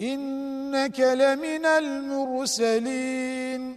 إنك لمن المرسلين.